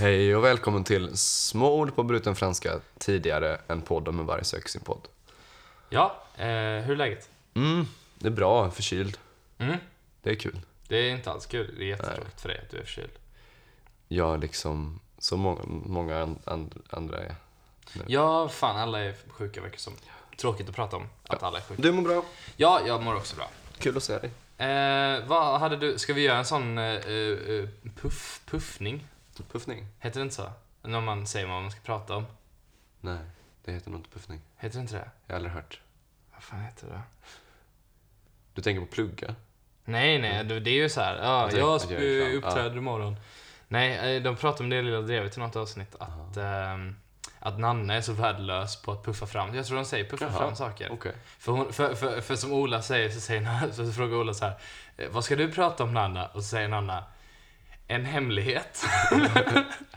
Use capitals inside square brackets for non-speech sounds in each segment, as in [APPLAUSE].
Hej och välkommen till Små ord på bruten franska, tidigare en podd om hur varje söker sin podd. Ja, eh, hur är läget? Mm, det är bra, förkyld. Mm. Det är kul. Det är inte alls kul. Det är jättetråkigt för dig att du är förkyld. Jag liksom, så många, många an, and, andra är. Ja, fan alla är sjuka verkar som. Tråkigt att prata om att alla är sjuka. Du mår bra. Ja, jag mår också bra. Kul att se dig. Eh, vad hade du, ska vi göra en sån eh, eh, puff, puffning? Puffning? Heter det inte så? När man säger vad man ska prata om. Nej, det heter nog inte puffning. Heter det inte det? Jag har aldrig hört. Vad fan heter det? Du tänker på plugga? Nej, nej, det det är ju så här. Ja, Att det- jag att sp- reklam. uppträder imorgon. Nej, eh, de pratar om det lilla drevet i något avsnitt. Att, ehm, att Nanne är så värdelös på att puffa fram. Jag tror de säger puffa Jaha, fram saker. Okej. För, hon, för, för, för som Ola säger så, säger [LAUGHS] Nanna, så frågar Ola så här. "Eh, Vad ska du prata om Nanna? Och så säger Nanna. En hemlighet.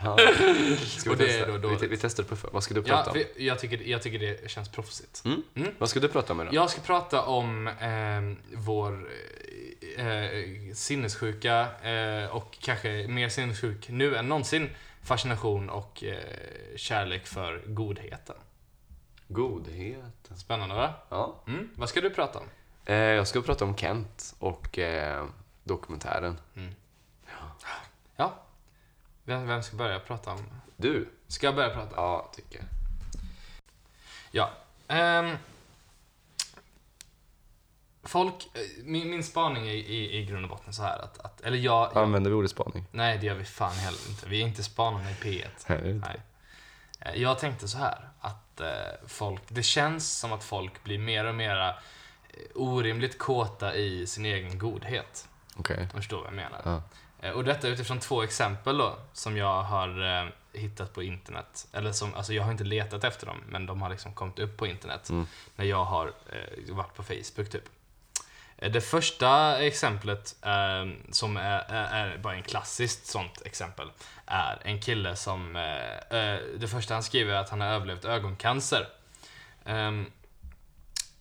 Ja. Och det är då vi, dåligt. vi testar puffa. Vad ska du Ja, prata om? för jag, tycker, jag tycker det känns proffsigt. Mm? Mm. Vad ska du prata om idag? Jag ska prata om ehm, vår eh, eh, sinnessjuka eh, och kanske mer sinnessjuk nu än någonsin fascination och eh, kärlek för godheten. Godheten. Spännande va? Ja. Mm. Vad ska du prata om? Eh, jag ska prata om Kent och eh, dokumentären. Ja. Vem, vem ska börja prata om? Du? Ska jag börja prata? Ja, tycker jag. Ja. Ehm, folk, eh, min, min spaning är i, i grund och botten så här att, att eller jag, jag Använder vi ordet spaning? nej det gör vi fan heller inte. Vi är inte spanarna i P1. Nej, det är inte. Nej. Eh, Jag tänkte så här att eh, folk, det känns som att folk blir mer och mer orimligt kåta i sin egen godhet. Okej. Om du förstår vad jag menar. Ja. Eh, Och detta utifrån två exempel då, som jag har eh, hittat på internet. Eller som, alltså jag har inte letat efter dem, men de har liksom kommit upp på internet. Mm. När jag har eh, varit på Facebook typ. Eh, Det första exemplet, eh, som är, är, är bara en klassiskt sånt exempel, är en kille som... Eh, det första han skriver är att han har överlevt ögoncancer. Ehm,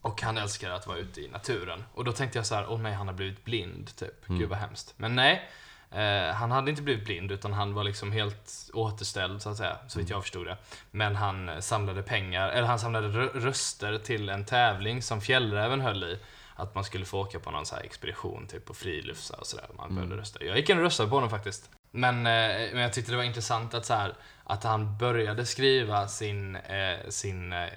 och han älskar att vara ute i naturen. Och då tänkte jag så här, åh nej, han har blivit blind, typ. Gud vad hemskt. Men nej, eh, han hade inte blivit blind, utan han var liksom helt återställd, så att säga, så vitt jag förstod det. Men han eh, samlade pengar, eller han samlade rö- röster till en tävling som Fjällräven höll i. Att man skulle få åka på någon så här expedition, typ på friluftsar och sådär. Man behövde rösta. Jag gick in och röstade på honom faktiskt. Men, eh, men jag tyckte det var intressant att, så här, att han började skriva sin, eh, sin eh,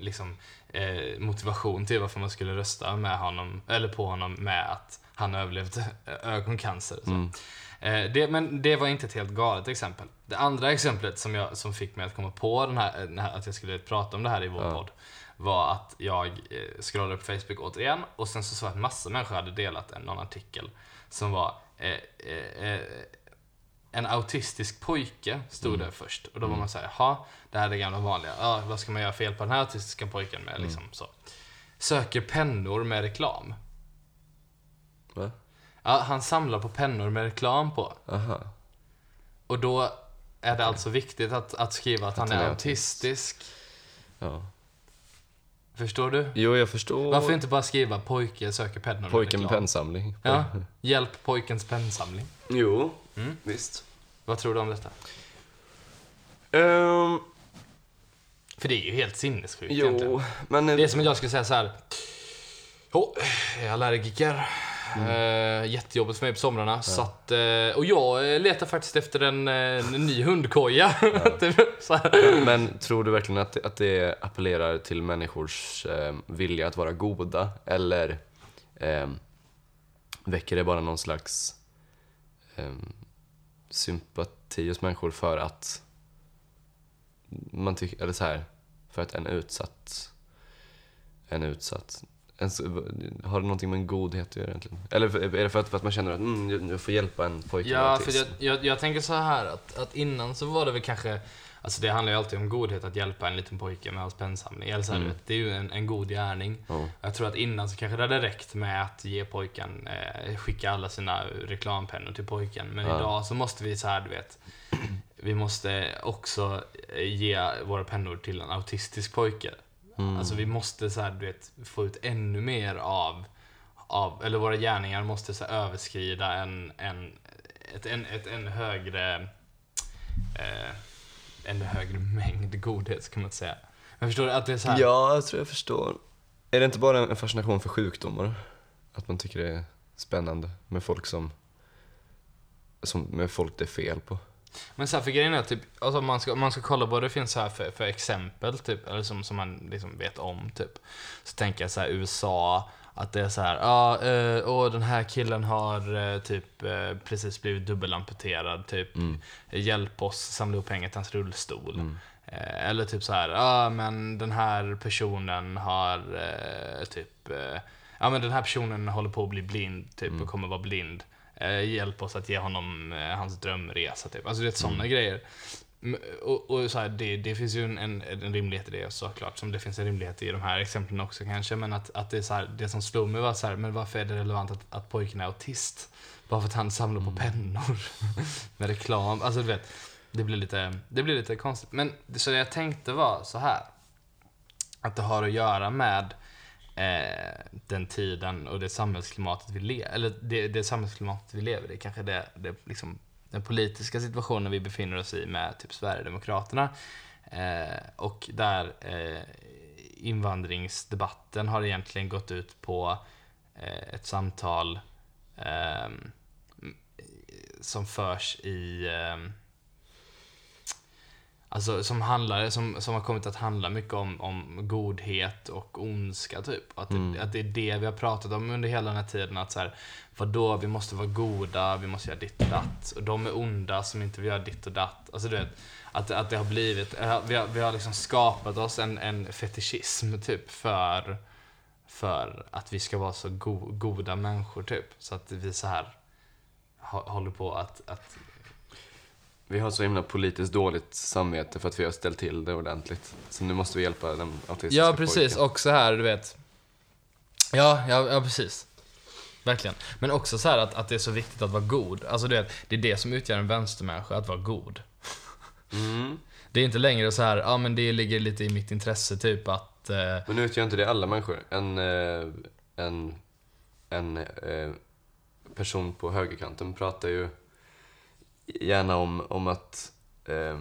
liksom, eh, motivation till varför man skulle rösta med honom, eller på honom med att han överlevt [LAUGHS] ögoncancer. Mm. Eh, det, men det var inte ett helt galet exempel. Det andra exemplet som, jag, som fick mig att komma på den här, den här, att jag skulle prata om det här i vår Ja. podd var att jag eh, scrollade på Facebook återigen och sen så såg jag att massa människor hade delat en, någon artikel som var eh, eh, eh, en autistisk pojke stod Mm. det först. Och då var man såhär, jaha, det här är det gamla vanliga. Ja, vad ska man göra fel på den här autistiska pojken med? Mm. Liksom, så. Söker pennor med reklam. Va? Ja, han samlar på pennor med reklam på. Aha. Och då är det alltså viktigt att, att skriva att, han han är är autistisk. Ja. Förstår du? Jo, jag förstår. Varför inte bara skriva pojke söker pennor Pojken med pennsamling. Ja, hjälp pojkens pennsamling. Jo, Mm. visst. Vad tror du om detta? Ehm, För det är ju helt sinnessjukt egentligen. jo, men... Det är som att jag skulle säga så här. Oh, jag är allergiker. Eh, jättejobbigt för mig på somrarna. Så att, eh, och jag eh, letar faktiskt efter en, en ny hundkoja. [LAUGHS] Typ så här. Men tror du verkligen att, att det appellerar till människors eh, vilja att vara goda? Eller eh, väcker det bara någon slags eh, sympati hos människor för att man tycker, eller så här, för att en utsatt, en utsatt, en, s- har det någonting med en godhet att göra egentligen? Eller är det för att, för att man känner att mm, jag- får hjälpa en pojke Ja, för jag, jag, jag tänker så här att, att innan så var det väl kanske Alltså det handlar ju alltid om godhet, att hjälpa en liten pojke med hans pennsamling. Eller så här, Mm. vet, det är ju en, en god gärning. Ja. Jag tror att innan så kanske det hade räckt med att ge pojken, eh, skicka alla sina reklampennor till pojken. Men Ja. idag så måste vi så här, du vet. Vi måste också ge våra pennor till en autistisk pojke. Mm. Alltså vi måste så här, du vet, få ut ännu mer av, av eller våra gärningar måste så här, överskrida en, en, ett, en, ett ännu högre eh, ännu högre mängd godhet, kan man inte säga. Men förstår att det är så här, Ja, jag tror jag förstår. Är det inte bara en fascination för sjukdomar? Att man tycker det är spännande med folk som, som med folk det är fel på? Men så här, för grejen är typ, alltså man ska, man ska kolla vad det finns här för, för exempel, typ, eller som, som man liksom vet om, typ. Så tänker jag så här USA, att det är så här, ja, eh, och den här killen har eh, typ eh, precis blivit dubbelamputerad, typ. Mm. Hjälp oss samla ihop pengar till hans rullstol. Eh, eller typ så här, ja men den här personen har eh, typ, eh, ja men den här personen håller på att bli blind, typ, och kommer vara blind. Eh, hjälp oss att ge honom eh, hans drömresa, typ. Alltså det är sådana grejer. M- Och, och så här, det, det finns ju en, en, en rimlighet i det såklart, som det finns en rimlighet i de här exemplen också kanske. Men att, att det är så här, det som slog mig var så här, men varför är det relevant att, att pojken är autist? Bara för att han samlar på pennor [LAUGHS] med reklam. Alltså du vet, det blir lite, det blir lite konstigt. Men så det jag tänkte var så här att det har att göra med eh, den tiden och det samhällsklimatet vi lever eller det, det samhällsklimatet vi lever i. Kanske det, det liksom, den politiska situationen vi befinner oss i med typ Sverigedemokraterna. Eh, och där eh, invandringsdebatten har egentligen gått ut på eh, ett samtal ehm, som förs i ehm, Alltså som handlar, som, som har kommit att handla mycket om, om godhet och ondska typ. Att det, att det är det vi har pratat om under hela den här tiden. Att så här, vadå, vi måste vara goda, vi måste göra ditt och datt. Och de är onda som inte vill göra ditt och datt. Alltså du vet, att, att det har blivit, eh, vi har, vi har liksom skapat oss en, en fetischism typ för, för att vi ska vara så go, goda människor typ. Så att vi så här hå- håller på att, att Vi har så himla politiskt dåligt samvete för att vi har ställt till det ordentligt. Så nu måste vi hjälpa den autistiska Ja, precis. pojken. Och så här, du vet. Ja, ja, ja precis. Verkligen. Men också så här att, att det är så viktigt att vara god. Alltså du vet, det är det som utgör en vänstermänniska, att vara god. Mm. Det är inte längre så här, ja men det ligger lite i mitt intresse typ att... Eh, Men nu utgör inte det alla människor. En, eh, en, en eh, person på högerkanten pratar ju gärna om, om att eh,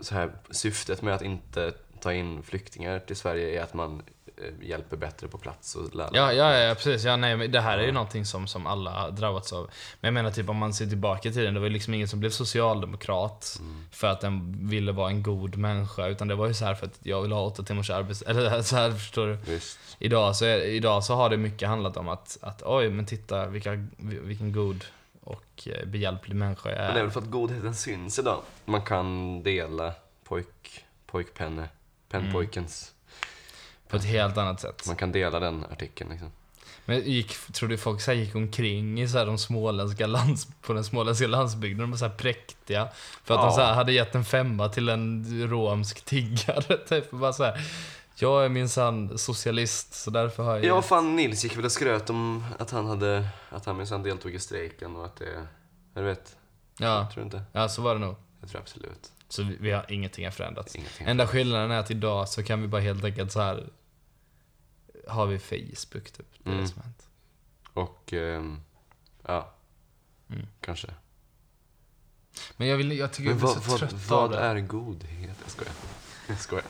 så här, syftet med att inte ta in flyktingar till Sverige är att man eh, hjälper bättre på plats och lär ja, ja, ja, precis. Ja, nej, men det här är ju någonting som, som alla drabbats av. Men jag menar typ om man ser tillbaka i tiden, det var ju liksom ingen som blev socialdemokrat för att den ville vara en god människa. Utan det var ju så här för att jag vill ha åtta timmars arbets... [LAUGHS] Eller så här, förstår du? Visst. Idag så, är, idag så har det mycket handlat om att, att oj, men titta vilka, vilken god och eh, behjälplig människa jag Men det är är. väl för att godheten syns idag. Man kan dela pojk, pojkpenne, pennpojkens. På ett helt annat sätt. Man kan dela den artikeln liksom. Men gick, tror du folk så gick omkring i så här de småländska lands, på den småländska landsbygden? De var så här präktiga. För att Ja. de så här hade gett en femma till en romsk tiggare. [LAUGHS] Typ. Och Bara så här, jag är minsann socialist, så därför har jag... Ja, fan Nils gick väl och skröt om att han hade, att han minsann deltog i strejken och att det, jag vet, ja, jag tror inte. ja, så var det nog. Jag tror absolut. Så vi, vi har, ingenting har förändrats. Ingenting. Enda skillnaden är att idag så kan vi bara helt enkelt så här har vi Facebook typ. Det är Mm. det som har hänt. Och, ehm, ja, Mm. kanske. Men jag, vill, jag tycker Men jag blir vad, så vad, trött av vad det. är godhet? Jag skojar. Jag skojar.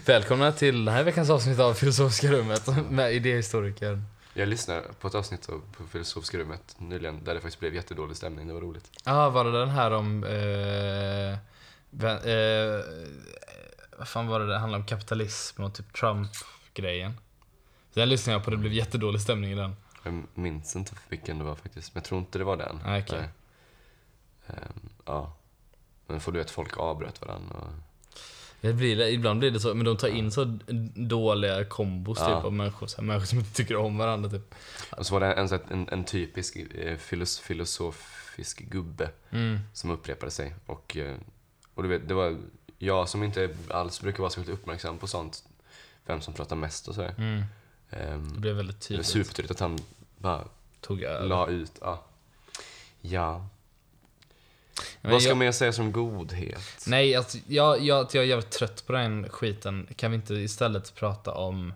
[LAUGHS] Välkomna till den här veckans avsnitt av Filosofiska rummet med idéhistorikern. Jag lyssnade på ett avsnitt av på Filosofiska rummet nyligen där det faktiskt blev jättedålig stämning. Det var roligt. Ja, ah, var det den här om... Eh, vä- eh, vad fan var det? Det handlade om kapitalism och typ Trump-grejen. Den lyssnade jag på, det blev jättedålig stämning i den. Jag minns inte vilken det var faktiskt, men jag tror inte det var den. Ah. Nej. Ehm, ja. Men får du vet, folk avbröt varandra. Och... Det blir, ibland blir det så, men de tar in så dåliga kombos Ja. typ av människor, så här, människor som inte tycker om varandra typ. och så var det en, en, en typisk eh, filos, filosofisk gubbe Mm. som upprepade sig. Och, eh, och du vet, det var jag som inte alls brukar vara så uppmärksam på sånt. Vem som pratar mest och sådär. Mm. Ehm, Det blev väldigt det var tydligt. supertydligt att han bara Tog över. la ut, ja. Ja. Men Vad ska jag- man säga som godhet? Nej, alltså, jag, jag, jag är jävligt trött på den skiten. Kan vi inte istället prata om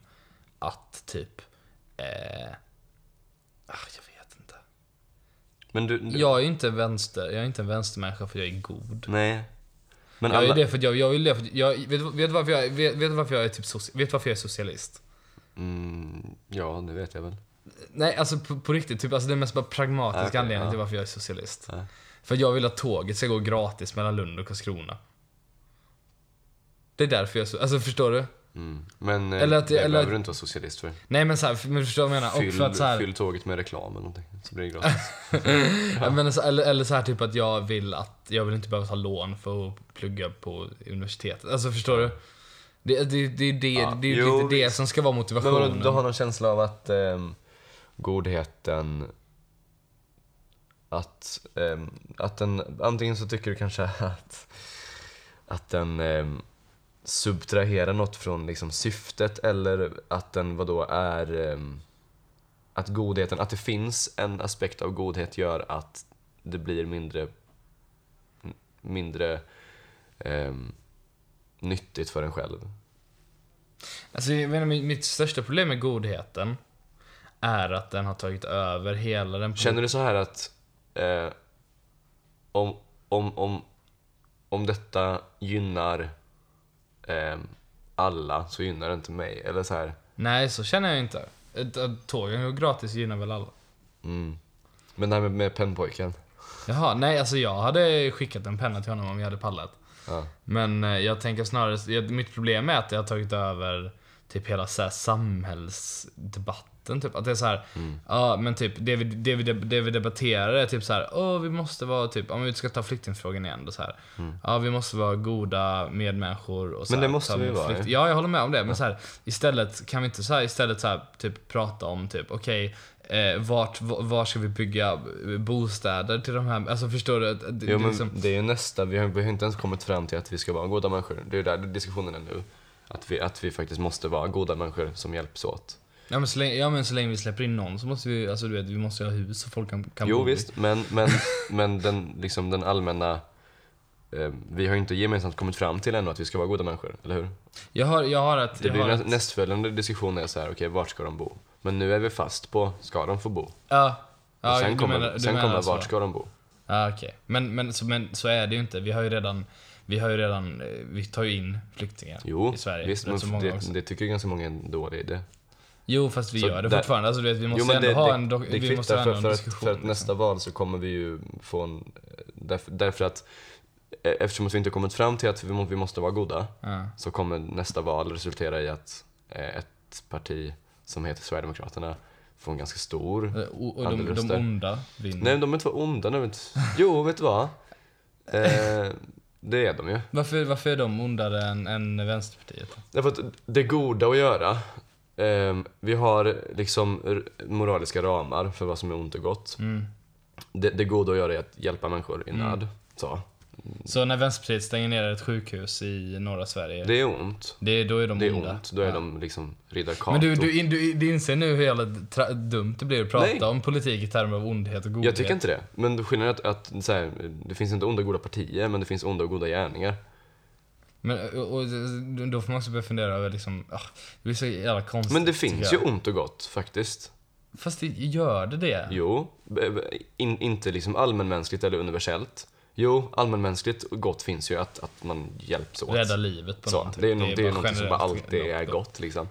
att typ... Eh, ah, jag vet inte. Men du... du Jag är inte vänster, jag är inte en vänstermänniska för jag är god. Nej. Men Jag alla... är det för att jag, jag vill det för att jag, vet, vet, varför jag, vet, vet varför jag är typ soci, vet varför jag är socialist? Mm, ja, det vet jag väl. Nej, alltså på, på riktigt, typ, alltså det är mest bara pragmatisk Okej, anledning ja. till varför jag är socialist. Ja. För jag vill att tåget ska gå gratis mellan Lund och Karlskrona. Det är därför jag så, alltså förstår du? Mm. Men eh, Eller att- det eller- behöver du inte vara socialist för. Nej men så här, men du förstår vad jag menar? Fyll, och för att så här, fyll tåget med reklam eller någonting, så blir det gratis. [LAUGHS] Ja. Men så, eller, eller så här typ att jag vill att, jag vill inte behöva ta lån för att plugga på universitetet. Alltså förstår du? Det, det, det, det, Ja, det är lite det som ska vara Men motivationen. vadå, du har någon känsla av att ehm, godheten... Att, ehm, att den... Antingen så tycker du kanske [LAUGHS] att, att den ehm, subtraherar något från liksom syftet eller att den vadå är... ehm, att godheten, att det finns en aspekt av godhet gör att det blir mindre... Mindre ehm, nyttigt för en själv. Alltså, jag menar, mitt största problem med godheten är att den har tagit över hela den... Känner du så här att eh, om, om, om, om detta gynnar eh, alla så gynnar det inte mig? Eller så här, Nej, så känner jag inte. Tågen går gratis gynnar väl alla. mm. Men det här med, med pennpojken. Jaha, nej alltså jag hade skickat en penna till honom om jag hade pallat. Ja. Men eh, jag tänker snarare, jag, mitt problem är att det har tagit över typ hela så här samhällsdebatten. Typ. Att det är så här, Mm. ja men typ det vi, det, vi, det vi debatterar är typ så här, åh vi måste vara typ, om vi ska ta flyktingfrågan igen då så här. Ja vi måste vara goda medmänniskor och så Mm. Men det här, måste vi vara, flykt-. Ja jag håller med om det, men så här, istället kan vi inte så här, istället så här, typ prata om typ, okej Eh, vart, var, ska vi bygga bostäder till de här, alltså förstår du? Det, det, Jo, men liksom, det är ju nästa, vi har, vi har inte ens kommit fram till att vi ska vara goda människor. Det är ju där diskussionen är nu. Att vi, att vi faktiskt måste vara goda människor som hjälps åt. Ja men, så länge, ja men så länge vi släpper in någon så måste vi, alltså du vet, vi måste ha hus så folk kan, kan Jo bo i. visst, men, men, [LAUGHS] men den, liksom den allmänna... Eh, vi har ju inte gemensamt kommit fram till ännu att vi ska vara goda människor, eller hur? Jag har, jag har ett, Det blir nä, ett, nästföljande diskussion är så här, okej, vart ska de bo? Men nu är vi fast på, ska de få bo? ja. Och Ja, sen du kommer, menar- sen kommer så. vart ska de bo? Ja okej. Men, men, så, men så är det ju inte. Vi har ju redan, vi har ju redan, eh, vi tar ju in flyktingar Jo, i Sverige. visst, Rätt men det, det tycker ganska många är en dålig idé. Jo fast vi Så gör det där- fortfarande. Alltså du vet, vi måste jo, ändå det, ha det, en, dok- det vi måste för, en för, att, diskussion. för att liksom. nästa val så kommer vi ju få en... Därför, därför att eh, eftersom att vi inte kommit fram till att vi, må, vi måste vara goda Ja. så kommer nästa val resultera i att eh, ett parti som heter Sverigedemokraterna får en ganska stor... Eh, Och, och de, de onda vinner. Nej, de är inte onda. De är inte... Jo, vet du vad? Eh, det är de ju. Varför, varför är de ondare än, än Vänsterpartiet? Därför att det goda att göra, ehm, vi har liksom moraliska ramar för vad som är ont och gott. Mm. Det, det goda att göra är att hjälpa människor i nöd. Så. Så när Vänsterpartiet stänger ner ett sjukhus i norra Sverige, det, Det är ont. är, då är de Det är onda? ont. Då är Ja. de liksom riddar Kato. Men du, du, du, du inser nu hur jävla dumt det blir att prata Nej. om politik i termer av ondhet och godhet. Jag tycker inte det. Men skillnaden är att, att här, det finns inte onda och goda partier, men det finns onda och goda gärningar. Men och, och, då får man också börja fundera över liksom, ah, det blir så jävla konstigt. Men det finns ju ont och gott, faktiskt. Fast det, gör det det? Jo, in, inte liksom allmänmänskligt eller universellt. Jo, allmänmänskligt gott finns ju att, att man hjälps åt. Rädda livet på så, någon. typ. det är, nog, det är bara någonting som bara alltid är gott. liksom.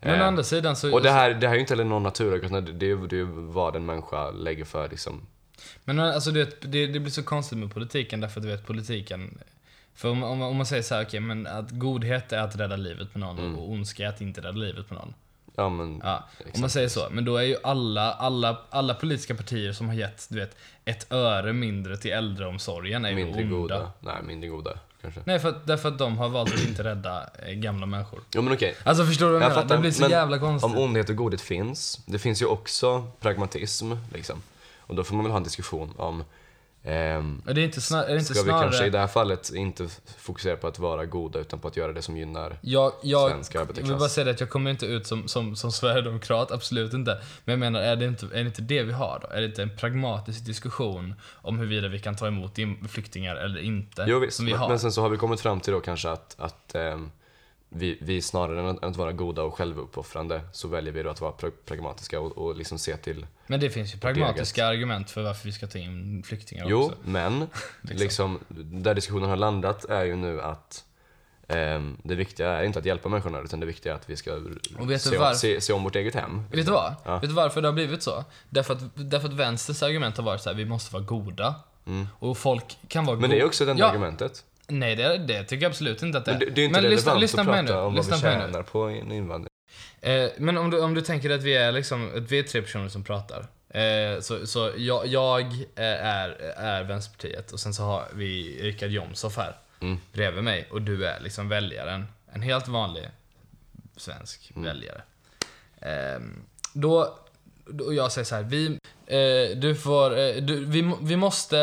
Men å Eh, andra sidan så... och det här, det här är ju inte heller någon naturlag, det, det, är- det är vad en människa lägger för liksom. Men alltså du vet, det, det blir så konstigt med politiken därför att du vet politiken för om, om, om man säger så här, okej, men att godhet är att rädda livet på någon Mm. och ondska är att inte rädda livet på någon. Ja men, Ja, om man säger så. Men då är ju alla, alla, alla politiska partier som har gett, du vet, ett öre mindre till äldreomsorgen är ju mindre onda. goda. Nej, mindre goda kanske. Nej, för att, därför att de har valt att inte rädda eh, gamla människor. Jo men okej. Alltså förstår du vad jag, Jag menar? Det blir så men jävla konstigt. Om ondhet och godhet finns, det finns ju också pragmatism liksom. Och då får man väl ha en diskussion om ehm, det är inte, snar, är det inte Ska vi snarare... kanske i det här fallet inte fokusera på att vara goda utan på att göra det som gynnar Jag, jag, svensk jag vill bara arbetarklass? säga att jag kommer inte ut som, som, som sverigedemokrat, absolut inte. Men jag menar, är det, inte, är det inte det vi har då? Är det inte en pragmatisk diskussion om huruvida vi kan ta emot in- flyktingar eller inte? Jo visst, vi men, men sen så har vi kommit fram till då kanske att, att ehm, vi, vi snarare än att, vara goda och självuppoffrande så väljer vi då att vara pra- pragmatiska och, och liksom se till Men det finns ju pragmatiska argument för varför vi ska ta in flyktingar Jo, också. men [LAUGHS] liksom, där diskussionen har landat är ju nu att ehm, det viktiga är inte att hjälpa människorna utan det viktiga är att vi ska se, varför? se, se om vårt eget hem. Vet du vad? Ja. Vet du varför det har blivit så? Därför att, därför att vänsters argument har varit så här: vi måste vara goda. Och folk kan vara Mm. Men det är också det enda ja, argumentet. Nej, det, det tycker jag absolut inte att det är. Men det, det är inte Men lyssna, lyssna att prata nu. om vad vi Lyssna på mig nu. tjänar på en invandring. Eh, men om du, om du tänker att vi är liksom, att vi är tre personer som pratar. Eh, så så jag, jag eh, är, är Vänsterpartiet och sen så har vi Richard Jomshof här Mm. bredvid mig och du är liksom väljaren. En helt vanlig svensk Mm. väljare. Eh, då, då, jag säger så här, vi, eh, du får, eh, du, vi, vi måste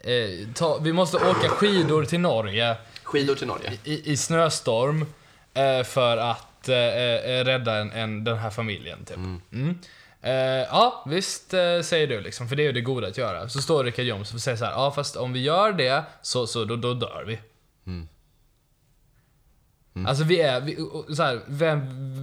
eh, ta, vi måste åka skidor till Norge Skidor till Norge. i, i snöstorm eh, för att eh, eh, rädda en, en, den här familjen. Typ. Mm. Eh, ja, visst säger du liksom, för det är ju det goda att göra. Så står Richard Jomshof och säger så här, ja fast om vi gör det så, så då, då dör vi. Alltså vi är, vi, så här, vem,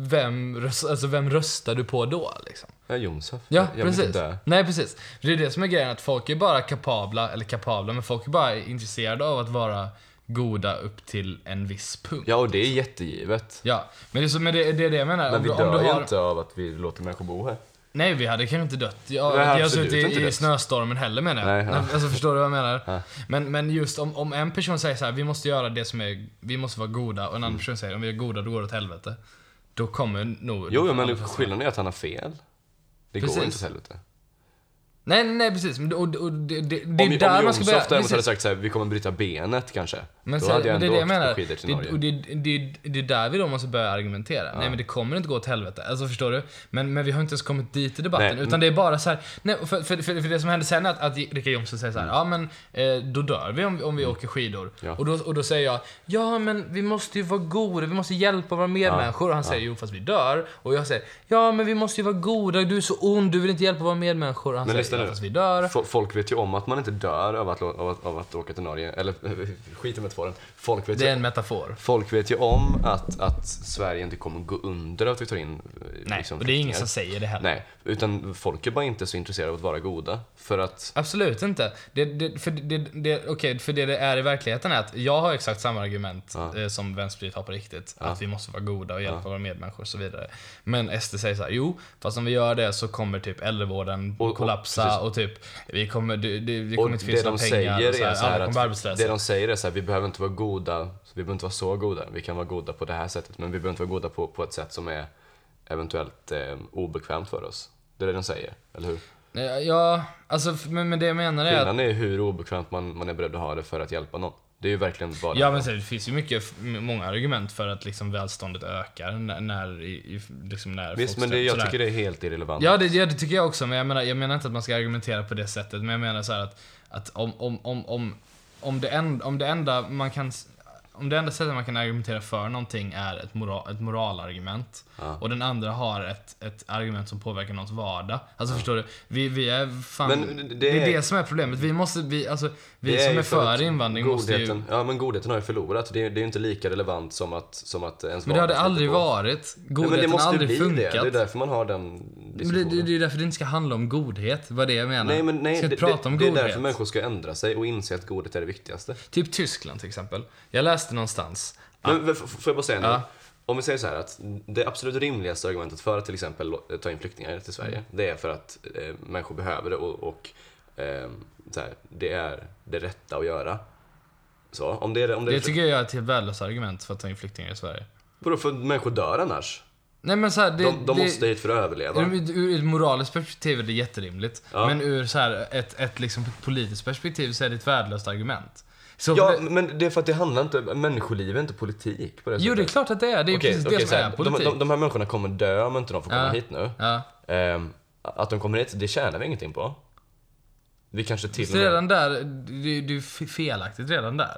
vem, röst, alltså, vem röstar du på då liksom? Ja, Jomshof. Ja, jag precis. Nej, precis. Det är det som är grejen, att folk är bara kapabla, eller kapabla, men folk är bara intresserade av att vara goda upp till en viss punkt. Ja, och det är jättegivet. Ja, men det är, så, men det, det är det jag menar. Men vi du- dör ju har, inte av att vi låter människor bo här. Nej, vi hade kanske inte dött. Jag, jag suttit inte i, i snöstormen heller menar jag. Nej. Alltså förstår du vad jag menar? Ja. Men, men just om, om en person säger så här, vi måste göra det som är, vi måste vara goda, och en Mm. annan person säger, om vi är goda då går det åt helvete. Då kommer nog... Jo, men skillnaden är att han har fel. Det Precis. går inte åt helvete. Nej, nej, precis. Men, och, och, det, det, det Om, är där om man ska börja... däremot hade sagt såhär, vi kommer bryta benet kanske. Men då så, hade jag det är ändå det jag menar. skidor till Det, Norge. och det, det, det är där vi då måste börja argumentera. Nej men det kommer inte gå åt helvete. Alltså förstår du? Men, men vi har inte ens kommit dit i debatten. Nej, utan det är bara så här. Nej, för, för, för, för det som hände sen är att, att Rickard Jomshof säger så här. Ja men eh, då dör vi om, om vi åker skidor. Mm. Ja. Och, då, och då säger jag. Ja men vi måste ju vara goda. Vi måste hjälpa våra medmänniskor. Och han säger jo fast vi dör. Och jag säger. Ja men vi måste ju vara goda. Du är så ond. Du vill inte hjälpa våra medmänniskor. Och han Men säger. Nu. fast vi dör. Fo- Folk vet ju om att man inte dör av att, av att, av att åka till Norge. Eller [LAUGHS] skit i metaforen. Folk vet, Det är ju, en metafor. folk vet ju om att, att Sverige inte kommer gå under att vi tar in eh, Nej, liksom, och det är ingen som säger det heller. Nej, utan folk är bara inte så intresserade av att vara goda. För att, Absolut inte. Det, det, för, det, det, okej, för det det är i verkligheten är att jag har exakt samma argument Ja. eh, som Vänsterpartiet har på riktigt. Ja. Att vi måste vara goda och hjälpa Ja. våra medmänniskor och så vidare. Men SD säger så här: jo, fast om vi gör det så kommer typ äldrevården Och- och- kollapsa precis. och, typ, vi kommer, det, det, kommer inte finnas några säger pengar och så här, är så här alla kommer arbetslösa. det de säger är så här, vi behöver inte vara goda, vi behöver inte vara så goda. Vi kan vara goda på det här sättet, men vi behöver inte vara goda på, på ett sätt som är eventuellt eh, obekvämt för oss. Det är det de säger, eller hur? Ja, alltså, men, men det jag menar är att Skillnaden är hur obekvämt man, man är beredd att ha det för att hjälpa någon. Det är ju verkligen bara Ja men det finns ju mycket, många argument för att liksom välståndet ökar när, när, liksom när Visst, men det, jag sådär. tycker det är helt irrelevant. Ja det, ja, det tycker jag också, men jag menar, jag menar inte att man ska argumentera på det sättet. Men jag menar så att, att om, om, om, om, om, det en, om det enda man kan om det enda sättet man kan argumentera för någonting är ett, moral, ett moralargument Ja. och den andra har ett, ett argument som påverkar någons vardag. Alltså förstår du? Vi, vi är fan... Det, det är det som är problemet. Vi måste, vi, alltså, vi som är för invandring måste ju... godheten, Ja, men godheten har ju förlorat. Det är, det är ju inte lika relevant som att, som att ens Men det har det aldrig varit. Nej, men Godheten det måste har aldrig bli funkat. det. Det är därför man har den Men det, diskussionen. det, det är därför det inte ska handla om godhet, vad det jag menar. Nej, men nej, ska det, inte prata om det, det är godhet. därför människor ska ändra sig och inse att godhet är det viktigaste. Typ Tyskland till exempel. Jag läste någonstans. Men f- f- får jag bara säga nu? Ja. Om vi säger så här att det absolut rimligaste argumentet för att till exempel ta in flyktingar till Sverige, Mm. det är för att eh, människor behöver det och, och eh, här, det är det rätta att göra. Så, om det är om det, Det tycker jag är ett helt värdelöst argument för att ta in flyktingar i Sverige. Vadå, för människor dör annars? Nej men så här, det, De, de det, måste hit för att överleva. Ur, ett moraliskt perspektiv är det jätterimligt. Ja. Men ur så här, ett, ett liksom politiskt perspektiv så är det ett värdelöst argument. Så Ja, det, men det är för att det handlar inte, människoliv är inte politik på det jo, det är sättet. klart att det är. Det är Okej, precis okej, det som här, är de, politik. de, de här människorna kommer dö om inte de får komma Ja. hit nu. ja. Ehm, att de kommer hit, det tjänar vi ingenting på. Vi kanske till och med... redan där, det, det är felaktigt redan där.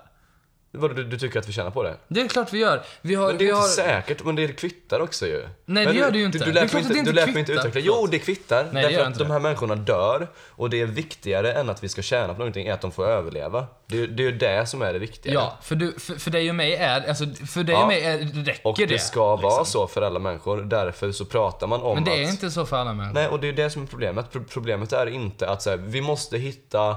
Vadå, du, du tycker att vi tjänar på det? Det är klart vi gör. Vi har... Men det är vi inte har... säkert, men det kvittar också ju. Nej, men det gör det ju inte. Du, du Det är lät mig att det inte, inte du lät mig inte utveckla. Jo, det kvittar. Nej, det därför gör att inte de det. här människorna dör och det är viktigare än att vi ska tjäna på någonting, är att de får överleva. Det, är- det ju det som är det viktiga. Ja, för, du, för, för dig och mig är, alltså, för dig Ja. och mig är, räcker Och det det. ska vara liksom. så för alla människor, därför så pratar man om Men det är att... inte så för alla människor. Nej, och det är det som är problemet. Pro- Problemet är inte att så här, vi måste hitta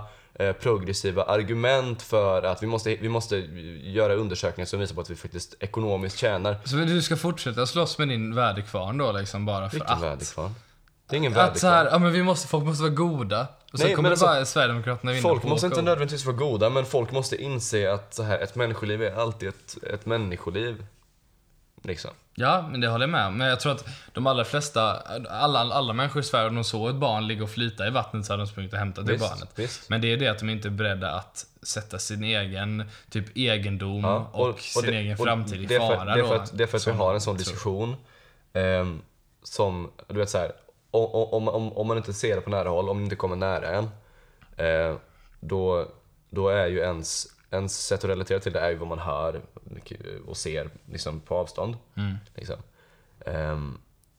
progressiva argument för att vi måste, vi måste göra undersökningar som visar på att vi faktiskt ekonomiskt tjänar. Så du ska fortsätta slåss med din värdekvarn då liksom bara för Vilken att? värdekvarn? Det är ingen Att så här, ja men vi måste, folk måste vara goda. Och Nej, kommer men det alltså, bara Sverigedemokraterna vinna Folk på måste inte nödvändigtvis vara goda, men folk måste inse att så här, ett människoliv är alltid ett, ett människoliv. Liksom. Ja, men det håller jag med om. Men jag tror att de allra flesta, alla, alla människor i Sverige, om de såg ett barn ligga och flyta i vattnet så hade de sprungit och hämtat det Visst, barnet. visst. Men det är det att de inte är beredda att sätta sin egen typ egendom Ja, och, sin det- egen och framtid i det fara det är för att, det är för att vi har en sån diskussion ehm, som, du vet så här, om, om, om, om man inte ser det på nära håll, om det inte kommer nära en, eh, då, då är ju ens, ens sätt att relatera till det är ju vad man hör och ser liksom, på avstånd. Mm. Liksom. Ehm,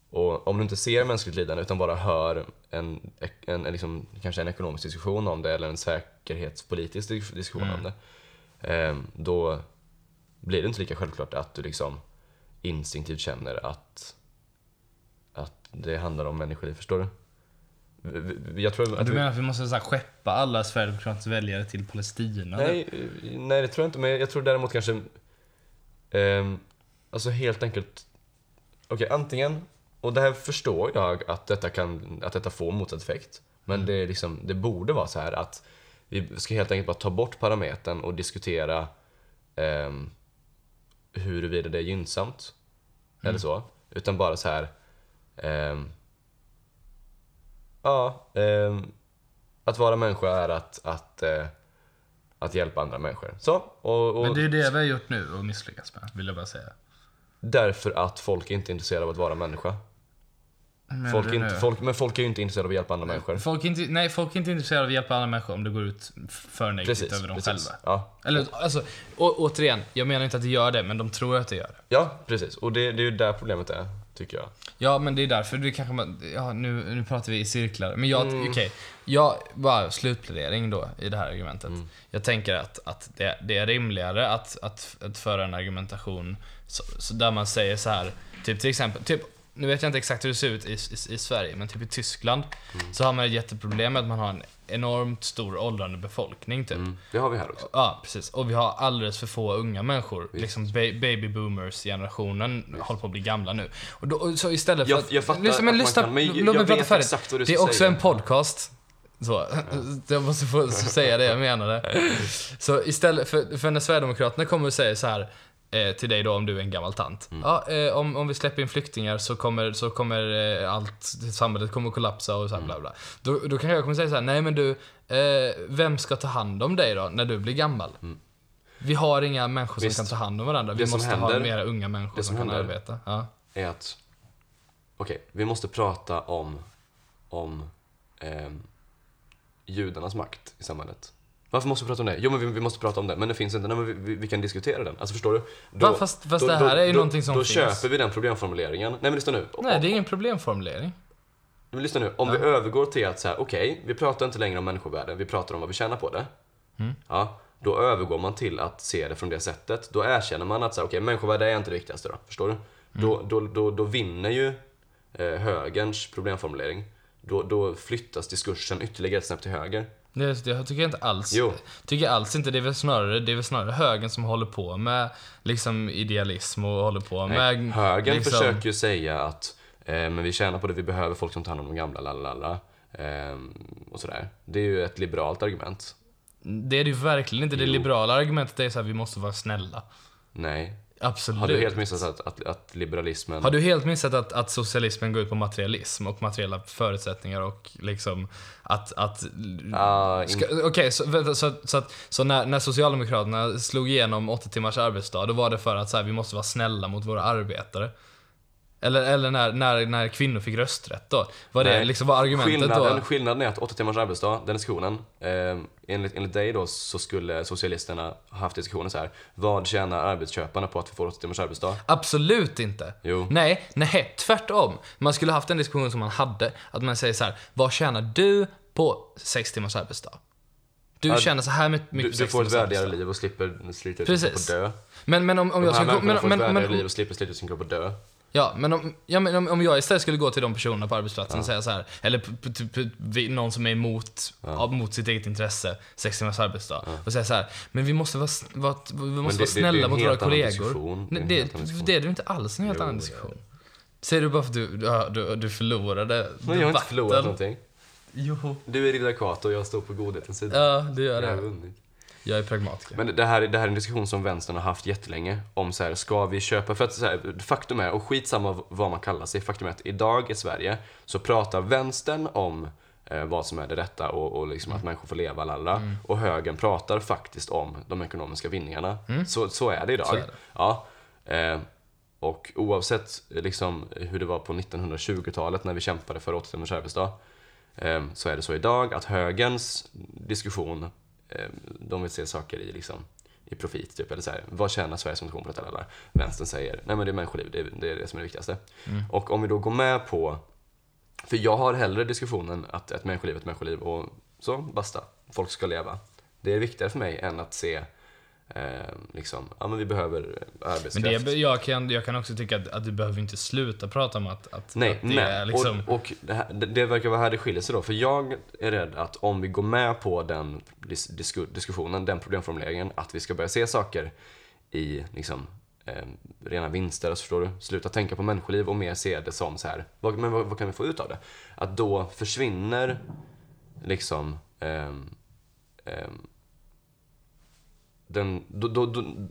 och om du inte ser mänskligt lidande utan bara hör en, en, en liksom, kanske en ekonomisk diskussion om det eller en säkerhetspolitisk dis- diskussion Mm. om det. ehm, då blir det inte lika självklart att du liksom instinktivt känner att, att det handlar om människoliv. Förstår du? Jag tror att Du menar att vi måste så här, skeppa alla Sverigedemokraternas väljare till Palestina? nej, nej, det tror jag inte. Men jag tror däremot kanske... ehm, alltså helt enkelt... Okej, antingen... Och det här förstår jag att detta, kan, att detta får motsatt effekt. Men det, är liksom, det borde vara så här att vi ska helt enkelt bara ta bort parametern och diskutera um, huruvida det är gynnsamt. Eller så. Utan bara så här... ehm, ja, ehm, att vara människa är att, att, eh, att hjälpa andra människor. Så, och, och Men det är ju det vi har gjort nu och misslyckats med, vill jag bara säga. därför att folk inte är intresserade av att vara människa. Menar Folk är inte, folk, men folk är ju inte intresserade av att hjälpa andra människor. Folk är inte, nej, folk är inte intresserade av att hjälpa andra människor om det går ut för negativt Precis, över dem precis. själva. Ja, Eller alltså, å, återigen, jag menar inte att det gör det, men de tror att det gör det. ja, precis. Och det, det är ju där problemet är, tycker jag. Ja, men det är därför det kanske man, ja, nu, nu pratar vi i cirklar. Men jag, Mm. okej. Jag, bara slutplädering då i det här argumentet. Mm. Jag tänker att, att det, det är rimligare att, att, att föra en argumentation så, så där man säger så här, typ till exempel, typ, nu vet jag inte exakt hur det ser ut i, i, i Sverige, men typ i Tyskland Mm. så har man ett jätteproblem med att man har en enormt stor åldrande befolkning typ. Mm. Det har vi här också. Ja, precis. Och vi har alldeles för få unga människor. Liksom ba- baby boomers generationen håller på att bli gamla nu. Och, då, så istället för Jag- att... jag fattar lyssna, men lyssna, kan- men jag- låt mig prata färdigt. exakt vad du Det är också säga. en podcast. Så, [LAUGHS] jag måste få säga det jag menade. [LAUGHS] Så istället för, för när Sverigedemokraterna kommer och säger så här eh, till dig då om du är en gammal tant. Mm. Ja, eh, om, om vi släpper in flyktingar så kommer, så kommer eh, allt, samhället kommer kollapsa och så Mm. här bla bla. Då, då kan jag komma säga så här, nej men du, eh, vem ska ta hand om dig då när du blir gammal? Vi har inga människor som Mm. Visst. kan ta hand om varandra. Vi som måste ha händer- mera unga människor som, som kan arbeta. Ja. är att okej, vi måste prata om, om ehm, judarnas makt i samhället. Varför måste vi prata om det? Jo, men vi, vi måste prata om det, men det finns inte. Nej, men vi, vi, vi kan diskutera den. Alltså, förstår du? Va, fast- fast det här är ju då, någonting som Då finns. köper vi den problemformuleringen. Nej, men lyssna nu. Nej, det är ingen problemformulering. Men lyssna nu, om vi övergår till att så här, okej, vi pratar inte längre om människovärde, vi pratar om vad vi tjänar på det. Mm. Ja, då övergår man till att se det från det sättet. Då erkänner man att så här, okej, människovärde är inte det viktigaste då. Förstår du? Mm. Då, då, då, då vinner ju eh, högerns problemformulering. Då, då flyttas diskursen ytterligare ett snäpp till höger. Det, det tycker jag inte alls. Jo. Tycker jag alls inte. Det är väl snarare, det är väl snarare högern som håller på med liksom idealism och håller på Nej, med... högern liksom, försöker ju säga att eh, men vi tjänar på det, vi behöver folk som tar hand om de gamla, lalala. Eh, och sådär. Det är ju ett liberalt argument. Det är det ju verkligen inte. Det Jo. liberala argumentet är så här, vi måste vara snälla. Nej. Absolut. Har du helt missat att, att, att liberalismen... Har du helt missat att, att socialismen går ut på materialism och materiella förutsättningar och liksom att... att Ah, in- Ska- Okej, så, vänta, så, så, att, så när, när Socialdemokraterna slog igenom åtta timmars arbetsdag, då var det för att så här, vi måste vara snälla mot våra arbetare. Eller, eller när, när, när kvinnor fick rösträtt då? Var det Nej. liksom var argumentet skillnaden, då? skillnaden är att åtta timmars arbetsdag, den diskussionen, eh, enligt, enligt dig då så skulle socialisterna ha haft diskussionen så här. Vad tjänar arbetsköparna på att vi får åtta timmars arbetsdag? Absolut inte. Jo. Nej, nej, tvärtom. Man skulle haft den diskussionen som man hade. Att man säger så här, vad tjänar du på sex timmars arbetsdag? Du Ja, tjänar så här mycket Du, du får ett värdigare liv och slipper slita ut din kropp och dö. Men, men om, om De jag ska Men, men, värdigare men, liv och slipper slita ut sin kropp och dö. Ja, men om, ja, men om, om jag istället skulle gå till de personerna på arbetsplatsen och säga så här, eller någon som är emot, ja. mot sitt eget intresse, sex timmars arbetsdag, och säga så här, men vi måste vara, vara, vi måste det- vara det- det snälla mot våra kollegor. Det Nej, det, det är det inte alls en helt Jo, annan diskussion. Säger du bara för att du, du, du förlorade Men jag har inte förlorat någonting. Jo. Du är riddare Kato och jag står på godhetens sida. Ja, det gör Jag har det. vunnit. Jag är pragmatiker. Men det här, det här är en diskussion som vänstern har haft jättelänge. Om så här, ska vi köpa... För att så här, faktum är, och skitsamma vad man kallar sig, faktum är att idag i Sverige så pratar vänstern om eh, vad som är det rätta och, och liksom att människor får leva, lalla. Mm. Och högern pratar faktiskt om de ekonomiska vinningarna. Så, så är det idag. Mm. Är det. Ja. Eh, och oavsett liksom, hur det var på 1920-talet när vi kämpade för 8 timmars arbetsdag eh, så är det så idag att högerns diskussion, de vill se saker i, liksom, i profit. Typ, eller så här, vad tjänar Sverige som nation på detta? Eller? Vänstern säger, nej men det är människoliv, det är, det är det som är det viktigaste. Och om vi då går med på, för jag har hellre diskussionen att ett människoliv är ett människoliv och så, basta. Folk ska leva. Det är viktigare för mig än att se Eh, liksom, ja men vi behöver Men arbetskraft. det, jag, kan, jag kan också tycka att, att du behöver inte sluta prata om att, att, Nej, att det nej. är liksom... Och, och det, här, det, verkar vara här det skiljer sig då. För jag är rädd att om vi går med på den dis, disku, diskussionen, den problemformuleringen, att vi ska börja se saker i liksom, eh, rena vinster, alltså förstår du? Sluta tänka på människoliv och mer se det som så här, vad, men vad, vad kan vi få ut av det? Att då försvinner liksom ehm, den, då, då,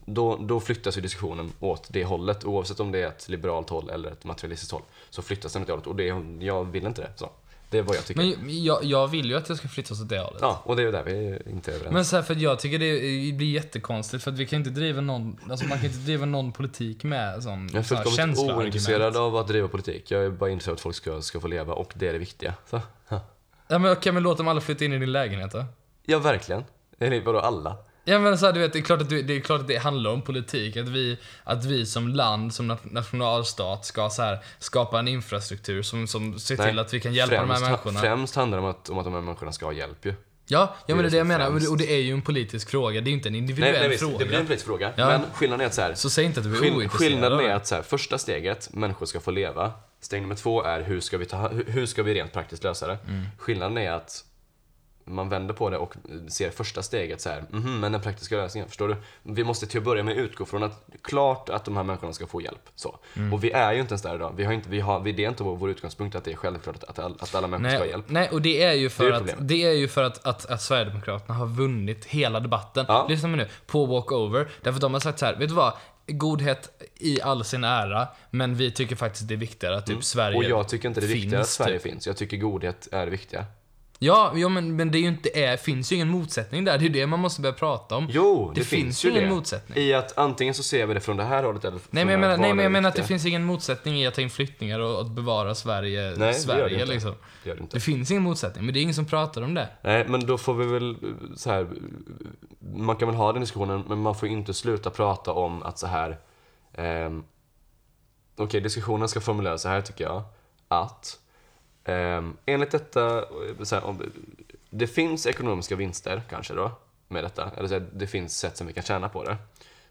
då, då, flyttas ju diskussionen åt det hållet. Oavsett om det är ett liberalt håll eller ett materialistiskt håll. Så flyttas den åt det hållet. Och det, jag vill inte det. Så. Det är vad jag tycker. Men jag, jag vill ju att jag ska flyttas åt det hållet. Ja, och det är ju där vi inte är överens. Men så här, för jag tycker det blir jättekonstigt för att vi kan inte driva någon, alltså man kan inte driva någon politik med sån, jag är fullkomligt ointresserad av att driva politik. Jag är bara intresserad av att folk ska, ska få leva och det är det viktiga. Så. ja. Ja men okej, men låt dem alla flytta in i din lägenhet då. Ja, verkligen. Eller vadå alla? Ja men så här, du vet, det är, klart att du, det är klart att det handlar om politik. Att vi, att vi som land, som nat- nationalstat, ska så här, skapa en infrastruktur som, som ser till att vi kan hjälpa de här främst, människorna. Främst handlar det om att, om att de här människorna ska ha hjälp ju. Ja, ja men det är det jag menar. Det, främst. och det är ju en politisk fråga. Det är ju inte en individuell Nej, nej visst, fråga. det blir en politisk fråga. Ja. Men skillnaden är att så här, Så säg inte att du är Skill- skillnaden är det. att så här, första steget, människor ska få leva. Steg nummer två är hur ska vi, ta, hur ska vi rent praktiskt lösa det? Mm. Skillnaden är att man vänder på det och ser första steget så här, mhm, men den praktiska lösningen, förstår du? Vi måste till att börja med utgå från att klart att de här människorna ska få hjälp. Så. Mm. Och vi är ju inte ens där idag. Vi har inte, vi har, det är inte vår, vår utgångspunkt att det är självklart att, att, all- att alla människor ska ha Nej, hjälp. nej, och det är ju för, Det är att, det är ju för att, att, att Sverigedemokraterna har vunnit hela debatten. Ja. Lyssna nu, på walkover. Därför att de har sagt så här, vet du vad? Godhet i all sin ära, men vi tycker faktiskt det är viktigare att typ Sverige Mm. Och jag tycker inte det är viktigare att finns, Sverige typ. finns. Jag tycker godhet är det viktiga. Ja, ja men, men det är ju inte, är, finns ju ingen motsättning där. Det är ju det man måste börja prata om. Jo, det, Det finns, finns ju ingen det. motsättning. I att antingen så ser vi det från det här hållet eller från Nej men, jag menar, nej, men jag menar att det finns ingen motsättning i att ta in flyktingar och att bevara Sverige, Nej, det gör det Sverige liksom. Det gör det inte. Det finns ingen motsättning, men det är ingen som pratar om det. Nej, men då får vi väl eh, så här. Man kan väl ha den diskussionen, men man får inte sluta prata om att så här. ehm, Okej, diskussionen ska formuleras så här tycker jag. Att ehm, enligt detta, så här, om, det finns ekonomiska vinster kanske då med detta. Eller så här, det finns sätt som vi kan tjäna på det.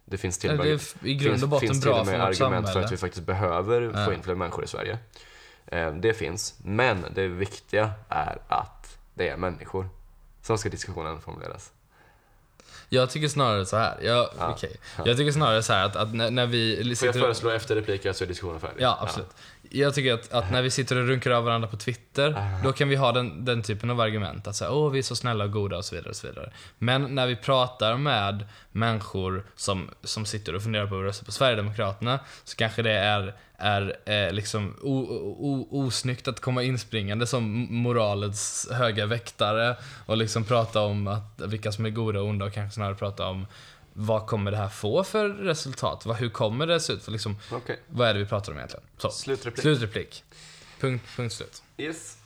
Det finns till Ja, det är i grund och finns, botten finns bra till och med argument för att vi faktiskt behöver Ja. få in fler människor i Sverige. Eh, Det finns, men det viktiga är att det är människor. Så ska diskussionen formuleras. Jag tycker snarare så här. Jag, Ja, okej. ja. jag tycker snarare så här att, att när, när vi Får jag föreslå efter repliker så är diskussionen färdig? Ja, absolut. Jag tycker att, att när vi sitter och runkar av varandra på Twitter, då kan vi ha den, den typen av argument. Att säga, åh, vi är så snälla och goda och så vidare. Och så vidare. Men när vi pratar med människor som, som sitter och funderar på att rösta på Sverigedemokraterna, så kanske det är, är eh, liksom o, o, osnyggt att komma inspringande som moralens höga väktare och liksom prata om att, vilka som är goda och onda och kanske snarare prata om vad kommer det här få för resultat? Vad, hur kommer det se ut? För liksom, Okej. vad är det vi pratar om egentligen? Så, Slutreplik. slutreplik. Punkt, punkt slut. Yes.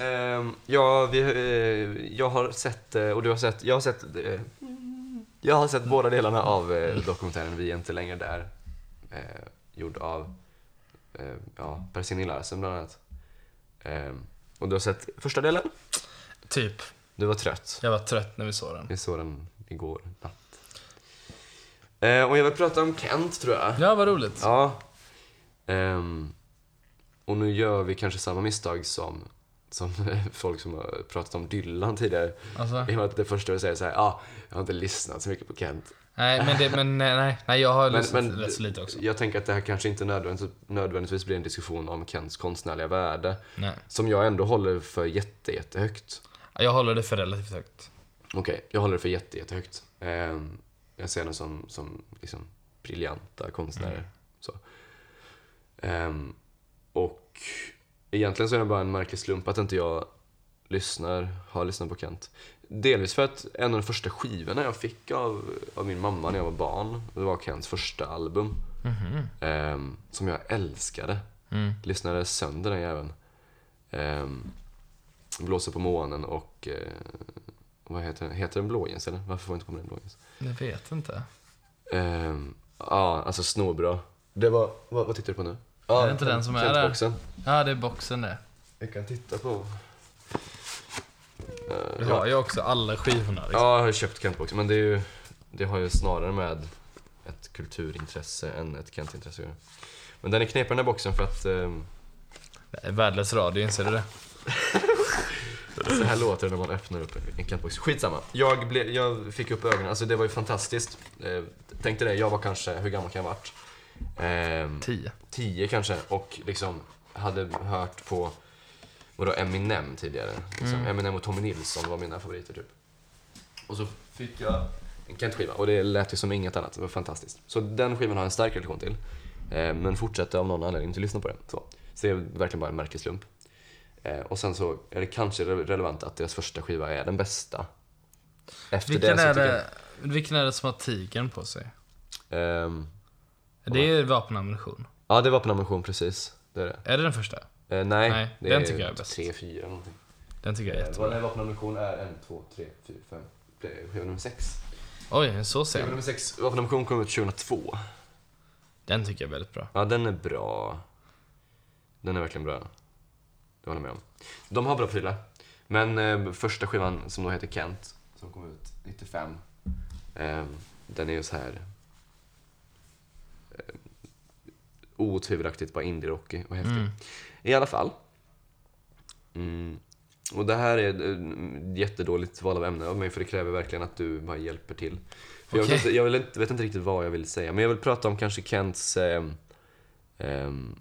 Ehm, ja, vi, eh, jag har sett, eh, och du har sett, jag har sett, eh, jag har sett båda delarna av dokumentären Vi är inte längre där. Gjord av ja, Per Sinding Larsen bland annat. Ehm, och du har sett första delen? Typ. Du var trött. Jag var trött när vi såg den. Vi såg den igår natt. Eh, och jag vill prata om Kent tror jag. Ja, vad roligt. Ja. Ehm, och nu gör vi kanske samma misstag som, som [LAUGHS] folk som har pratat om Dylan tidigare. Alltså, I och med att det första jag säger så här, ah, jag har inte lyssnat så mycket på Kent. nej, men, det, men nej, nej, nej, jag har Men, lyssnat men rätt så lite också. jag tänker att det här kanske inte nödvändigtvis, nödvändigtvis blir en diskussion om Kents konstnärliga värde. Nej. Som jag ändå håller för jätte, jättehögt. Jag håller det för relativt högt. Okej, jag håller det för jätte, jättehögt. Ehm, jag ser dem som, som liksom briljanta konstnärer. Så. Ehm, och egentligen så är det bara en märklig slump att inte jag lyssnar, har lyssnat på Kent. Delvis för att en av de första skivorna jag fick av, av min mamma när jag var barn, det var Kents första album. Ehm, som jag älskade. Mm. Lyssnade sönder den jäveln. Um, Blåser på månen och... eh, vad heter den? Heter den blåjäs eller? Varför får jag inte mig den blåjäs? Jag vet inte. Ehm, Ja, alltså snorbra. Det var... Vad, vad tittar du på nu? Ja, Är det inte den som är där? Kentboxen. Ja, det är boxen det. Jag kan titta på... Eh, Du ja. har ju också alla skivorna liksom. ja, jag har köpt Kentboxen, men det är ju... Det har ju snarare med ett kulturintresse än ett Kent-intresse att göra. Men den är knepig den här boxen för att... ehm, Det är värdelös radio, inser du det? [LAUGHS] Så här låter det när man öppnar upp en Kentbox. Skitsamma. Jag, ble, jag fick upp ögonen. Alltså det var ju fantastiskt. Eh, tänk dig det, jag var kanske, hur gammal kan jag ha varit? Ehm, Tio. tio kanske. Och liksom hade hört på vadå, Eminem tidigare. Liksom. Eminem och Tommy Nilsson var mina favoriter typ. Och så fick jag en Kent-skiva och det lät ju som inget annat. Det var fantastiskt. Så den skivan har jag en stark relation till. Eh, men fortsätter av någon anledning inte lyssna på den. Så, så det är verkligen bara en märklig slump. Eh, och sen så är det kanske re- relevant att deras första skiva är den bästa. Efter Vilken det är det, vilken är det som har tigern på sig? jag... Ehm, Det är vapenammunition. ja, det var på ammunition precis. Det är det. Är det den första? Eh, nej, Nej, det den är tycker jag är bäst. tre, fyra någonting. Den tycker jag är Eh, jättebra. Är vapenammunition är en, två, tre, fyra, fem. Det är skiva nummer sex. Oj, så Skiva sen. nummer sex, vapenammunition kom ut 2002. Den tycker jag är väldigt bra. Ja, den är bra. Den är verkligen bra. Det håller jag med om. De har bra prylar. Men eh, första skivan, som då heter Kent, som kom ut 95, eh, den är ju så här eh, otvivelaktigt bara indie-rockig och häftig. Mm. I alla fall. Mm. Och det här är ett jättedåligt val av ämne av mig för det kräver verkligen att du bara hjälper till. För jag, vet jag vill inte, vet inte riktigt vad jag vill säga, men jag vill prata om kanske Kents, ehm, ehm,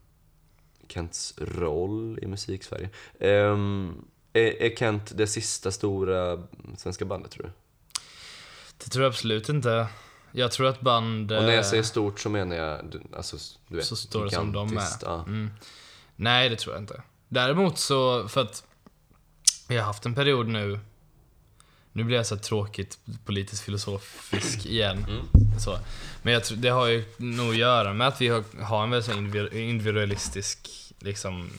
Kents roll i musiksverige. Um, är, är Kent det sista stora svenska bandet tror du? Det tror jag absolut inte. Jag tror att band... Och när eh, jag säger stort så menar jag, alltså, du vet, så stora som de är. Ja. Mm. Nej, det tror jag inte. Däremot så, för att vi har haft en period nu, nu blir jag så tråkigt politiskt filosofisk [CLEARS THROAT] igen. Mm. Så. Men jag tror, det har ju nog att göra med att vi har, har en väldigt individualistisk, liksom,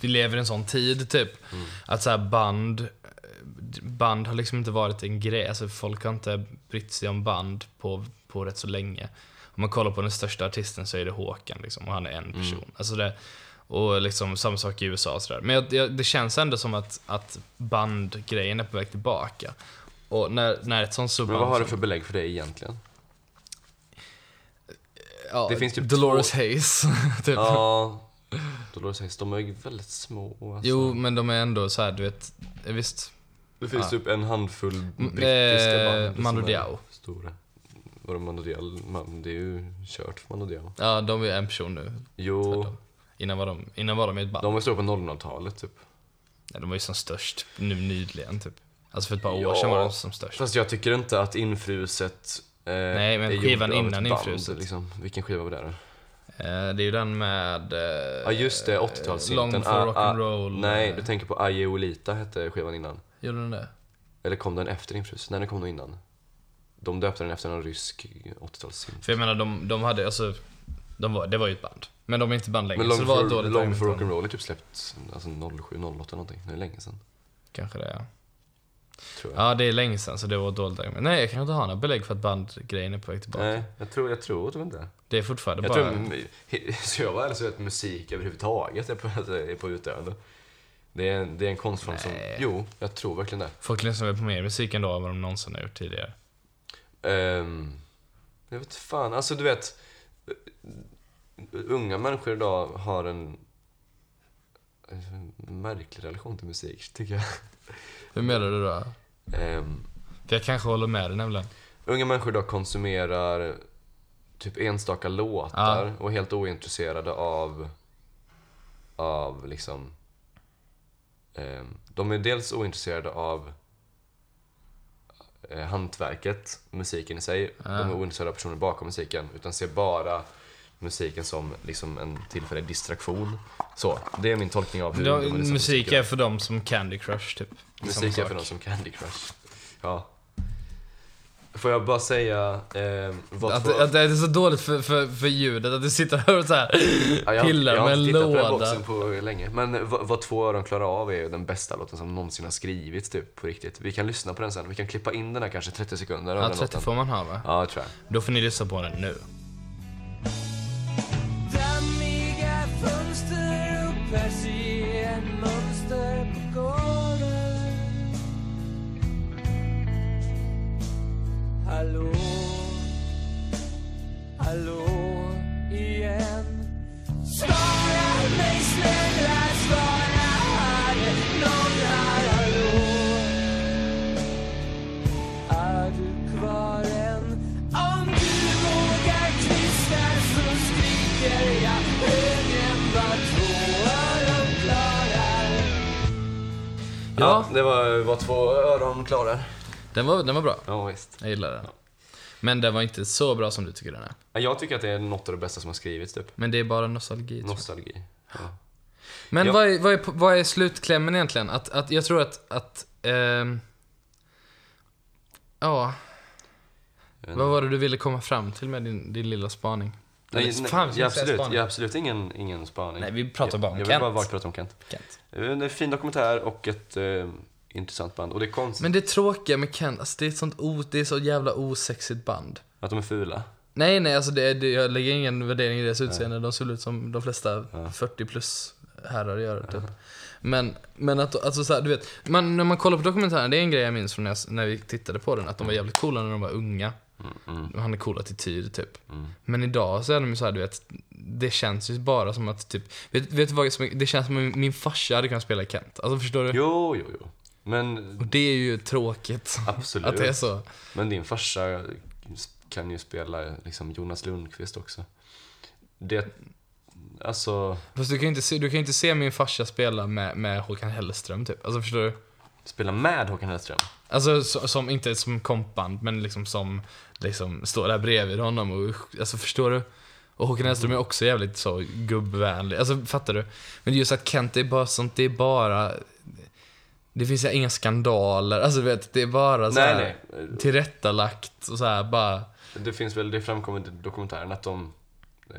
vi lever i en sån tid typ. Mm. Att så här band, band har liksom inte varit en grej. Alltså folk har inte brytt sig om band på, på rätt så länge. Om man kollar på den största artisten så är det Håkan liksom, och han är en person. Alltså det, och liksom samma sak i USA och sådär. Men jag, jag, det känns ändå som att, att bandgrejen är på väg tillbaka. Och när, när ett sånt stort Men vad har du för belägg för det egentligen? Ja, det finns typ Dolores Hayes, [LAUGHS] typ. Ja, Dolores Hayes, de är ju väldigt små. Alltså. Jo, men de är ändå så här, du vet, eh, visst. Det finns Ja. typ en handfull Mm, brittiska eh, band Diao. Stora. Vadå Mando Diao? Det är ju kört för Mando Diao. Ja, de är en person nu. Jo. Innan var de, innan var de ett band. de var stora på 00-talet typ. Ja, de var ju som störst nu nyligen typ. Alltså för ett par år Ja. sedan var de som störst. Fast jag tycker inte att Infruset eh, Nej, men skivan innan Infruset. Liksom. Vilken skiva var det då? Eh, det är ju den med... Eh, Ja just det, 80-talsynten. Long for Ah, rock'n'roll. ah, Nej, eh, du tänker på Aje Olita hette skivan innan. Gjorde den det? Eller kom den efter Infruset? Nej, den kom nog innan. de döpte den efter en rysk 80-talssynth. För jag menar, de, de hade, alltså, de var, det var ju ett band. Men de är inte band längre, Men så Long det var for, Long for. Rock'n'Roll är typ släppt alltså 07, 08 någonting. Det är länge sedan. Kanske det, ja. Ja, det är länge sedan, så det var dåligt argument. Nej, jag kan inte ha några belägg för att bandgrejen är på väg tillbaka. Nej, jag tror, jag tror typ inte. Det är fortfarande Jag bara... tror, [LAUGHS] ska jag vara ärlig så att musik överhuvudtaget är på, är på utdöende. Det är, det är en konstform som, jo, jag tror verkligen det. Folk lyssnar väl på mer musik ändå än vad de någonsin har gjort tidigare. Ehm, jag vet fan, alltså du vet. Unga människor idag har en, en märklig relation till musik, tycker jag. Hur menar du då? Ehm, För jag kanske håller med dig nämligen. unga människor idag konsumerar typ enstaka låtar och är helt ointresserade av, av liksom, ehm, de är dels ointresserade av eh, hantverket, musiken i sig. De är ointresserade av personer bakom musiken, utan ser bara musiken som liksom en tillfällig distraktion. Så, det är min tolkning av hur Då, på musik idag. är för dem som Candy Crush, typ. Musik är för någon som Candy Crush. Ja. Får jag bara säga eh, vad Att, två... att det är så dåligt för, för, för ljudet, att du sitter och så här Ja, jag, pillar jag har med en inte tittat på den låda. boxen på länge. Men vad, vad två öron klarar av är ju den bästa låten som någonsin har skrivits typ på riktigt. Vi kan lyssna på den sen. Vi kan klippa in den här kanske 30 sekunder Ja, den 30 låten. får man ha va? Ja, tror jag. Då får ni lyssna på den nu. Fönster och persiennmönster på gården Hallå, hallå igen Svara mig snälla, Ja, det var vad två öron klarar. Den var, den var bra. Ja, visst. Jag gillar den. Men den var inte så bra som du tycker den är. Ja, Jag tycker att det är något av det bästa som har skrivits typ. Men det är bara nostalgi. jag. Nostalgi. Ja. Men Ja. vad, är, vad, är, vad är slutklämmen egentligen? Att, att jag tror att, att ehm, ja, Jag vad var det du ville komma fram till med din, din lilla spaning? Nej, nej, fan, ja, säga absolut, spaning. ja, absolut ingen, ingen spaning. Nej, vi pratar bara om jag, jag vill Kent. bara prata om Kent. Kent. Det är en fin dokumentär och ett eh, intressant band. Och det är konstigt Men det tråkiga med Kent, alltså det är ett sånt o, det är så jävla osexigt band. att de är fula. Nej, nej, alltså det, det, jag lägger ingen värdering i deras utseende. De ser ut som de flesta Ja. 40 plus herrar gör, typ. Men, men att, alltså så här, du vet, man, när man kollar på dokumentären, det är en grej jag minns från när, jag, när vi tittade på den, att de var jävligt coola när de var unga. Mm, De hade cool attityd, typ. mm. Men idag så är de ju så här, du vet, det känns ju bara som att, typ, vet, vet du vad som är- det känns som att min, farsa hade kunnat spela Kent. Alltså förstår du? Jo, jo, jo. Men Och det är ju tråkigt. absolut. Att det är så. Men din farsa kan ju spela liksom Jonas Lundqvist också. Det, alltså, Fast du kan ju inte se, du kan inte se min farsa spela med, med Håkan Hellström, typ. Alltså förstår du? spela med Håkan Hellström. Alltså så, som, inte som kompband, men liksom som liksom står där bredvid honom och, alltså förstår du? Och Håkan Hellström är också jävligt så gubbvänlig, alltså fattar du? Men just att Kent är bara sånt, det är bara... Det finns inga skandaler, alltså vet, det är bara så Nej, här nej. tillrättalagt och så här bara... Det finns väl, det framkommer i dokumentären att de eh,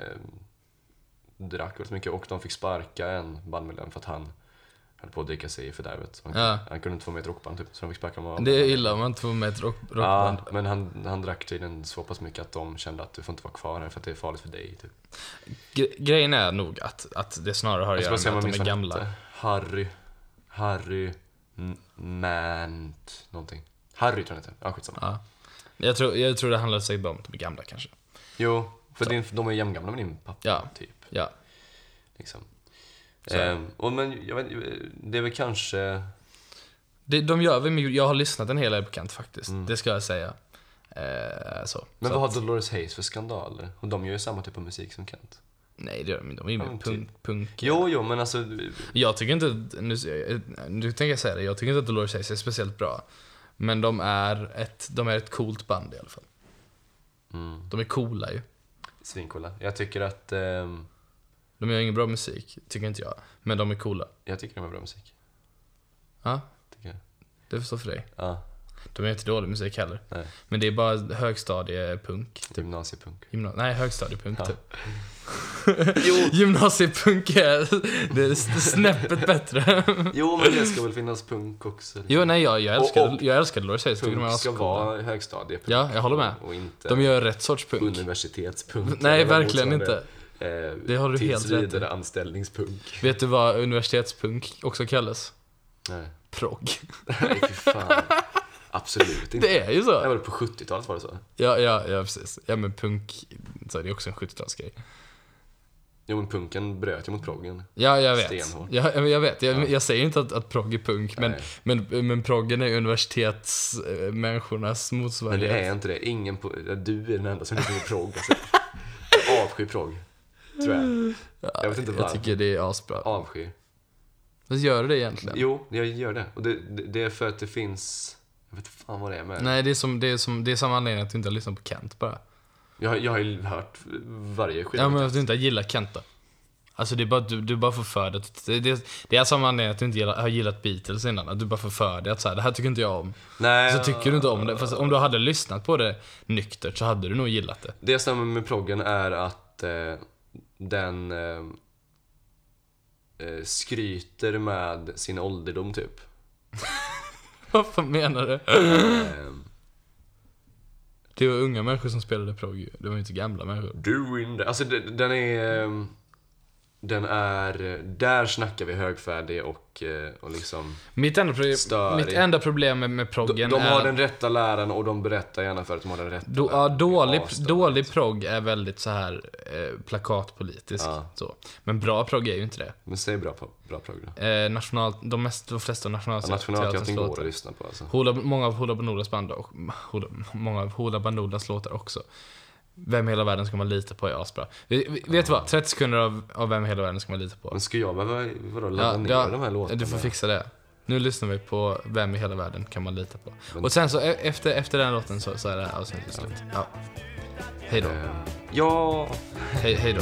drack väldigt mycket och de fick sparka en bandmedlem för att han höll på att dricka sig i fördärvet. Han, Ja. han kunde inte få med ett rockband typ, så de fick sparka honom av. Det är illa om man inte får med ett rock, rockband. Ja, men han, han drack tydligen så pass mycket att de kände att du får inte vara kvar här för att det är farligt för dig. Typ. Gre- Grejen är nog att, att det snarare har att göra med att de är gamla. hette. Harry. Harry Mant någonting. Harry tror jag heter. Ja, skitsamma. Ja. Jag, tror, jag tror det handlar säkert om att de är gamla kanske. Jo, för din, de är jämngamla med din pappa. Ja. Typ. Ja. Liksom. Ehm, och men, jag vet, det är väl kanske... Det, de gör väl jag har lyssnat en hel del på Kent faktiskt. Mm. Det ska jag säga. Eh, så. Men så vad att, har Dolores Hayes för skandaler? Och de gör ju samma typ av musik som Kent. Nej, det gör de inte. De är ju mer punk, punk. Jo, jo, men alltså... Jag tycker inte, nu, nu tänker jag säga det, jag tycker inte att Dolores Hayes är speciellt bra. Men de är ett, de är ett coolt band i alla fall. Mm, De är coola ju. svincoola. Jag tycker att... ehm, De gör ingen bra musik, tycker inte jag. Men de är coola. jag tycker de är bra musik. Ja, Tycker jag. det förstår för dig. Ja. De gör inte dålig musik heller. Nej. Men det är bara högstadiepunk. Gymnasiepunk. Gymna- Nej, högstadiepunk Ja. typ. [LAUGHS] Gymnasiepunk är, det är snäppet bättre. Jo, men det ska väl finnas punk också? jo, nej, jag, jag älskar, Och- och- jag älskar Dolores Hayes. Tycker de är Punk ska vara högstadiepunk. Ja, jag håller med. Och inte De gör rätt sorts punk. universitetspunk. Nej, verkligen inte. Eh, Det har du helt rätt i. anställningspunk. Vet du vad universitetspunk också kallas? Nej, Progg. nej fy fan. Absolut inte. Det är ju Det så. var det på 70-talet var det så? Ja, ja, ja precis. Ja, men punk, så det är också en 70-talsgrej. Jo men punken bröt ju mot proggen. Ja, jag vet. Stenhårt. Ja, jag vet. Jag, jag säger inte att, att progg är punk, men, Nej. men, men proggen är universitetsmänniskornas Men det motsvarighet. är inte det. Ingen på, ja, du är den enda som lyssnar på progg. Alltså. Jag avskyr progg. Tror jag. Jag vet inte Jag varför. tycker det är asbra. Avskyr. Vad gör du det egentligen? Jo, jag gör det. Och det, det, det är för att det finns... Jag vet inte fan vad det är med Nej, det är, som, det, är som, det är samma anledning att du inte har lyssnat på Kent bara. jag, har- jag har ju hört varje skiva. Ja, men att du inte har gillat Kent då. Alltså det är bara, du, du bara får för dig det, det, det är samma anledning att du inte gillar, har gillat Beatles innan. Att du bara får för dig att så här, det här tycker inte jag om. Nej, Så tycker du inte om det. Fast om du hade lyssnat på det nyktert så hade du nog gillat det. Det som stämmer med proggen är att eh, den eh, eh, skryter med sin ålderdom typ. [LAUGHS] Vad fan menar du? Eh, Det var unga människor som spelade progg ju. Det var ju inte gamla människor. doing. Alltså den, den är... Den är... Där snackar vi högfärdig och, eh, och liksom... Mitt enda, problem, mitt enda problem med, med De, proggen de är... har den rätta läran och de berättar gärna för att de har den rätta Då, ja, dålig, dålig progg är väldigt så här eh, plakatpolitisk. Ja. Så. Men bra progg är ju inte det. Men säg bra, bra progg då. Eh, national, de, mest, de flesta Ja, nationalteaterns Nationalteatern går låtar. att lyssna på alltså. Hoola, många av Hoola Bandoolas band och [LAUGHS] Hoola, många av Hoola Bandoolas låtar också. Vem i hela världen ska man lita på är asbra. Vet du vad? 30 sekunder av, av Vem i hela världen ska man lita på. Men ska jag behöva vadå, ladda ner de här låtarna? du får fixa det. Nu lyssnar vi på Vem i hela världen kan man lita på. Men- Och sen så e- efter, efter den låten så, så är det här avsnittet slut. Ja. Hej då. Eh, Ja... Hej, hej då.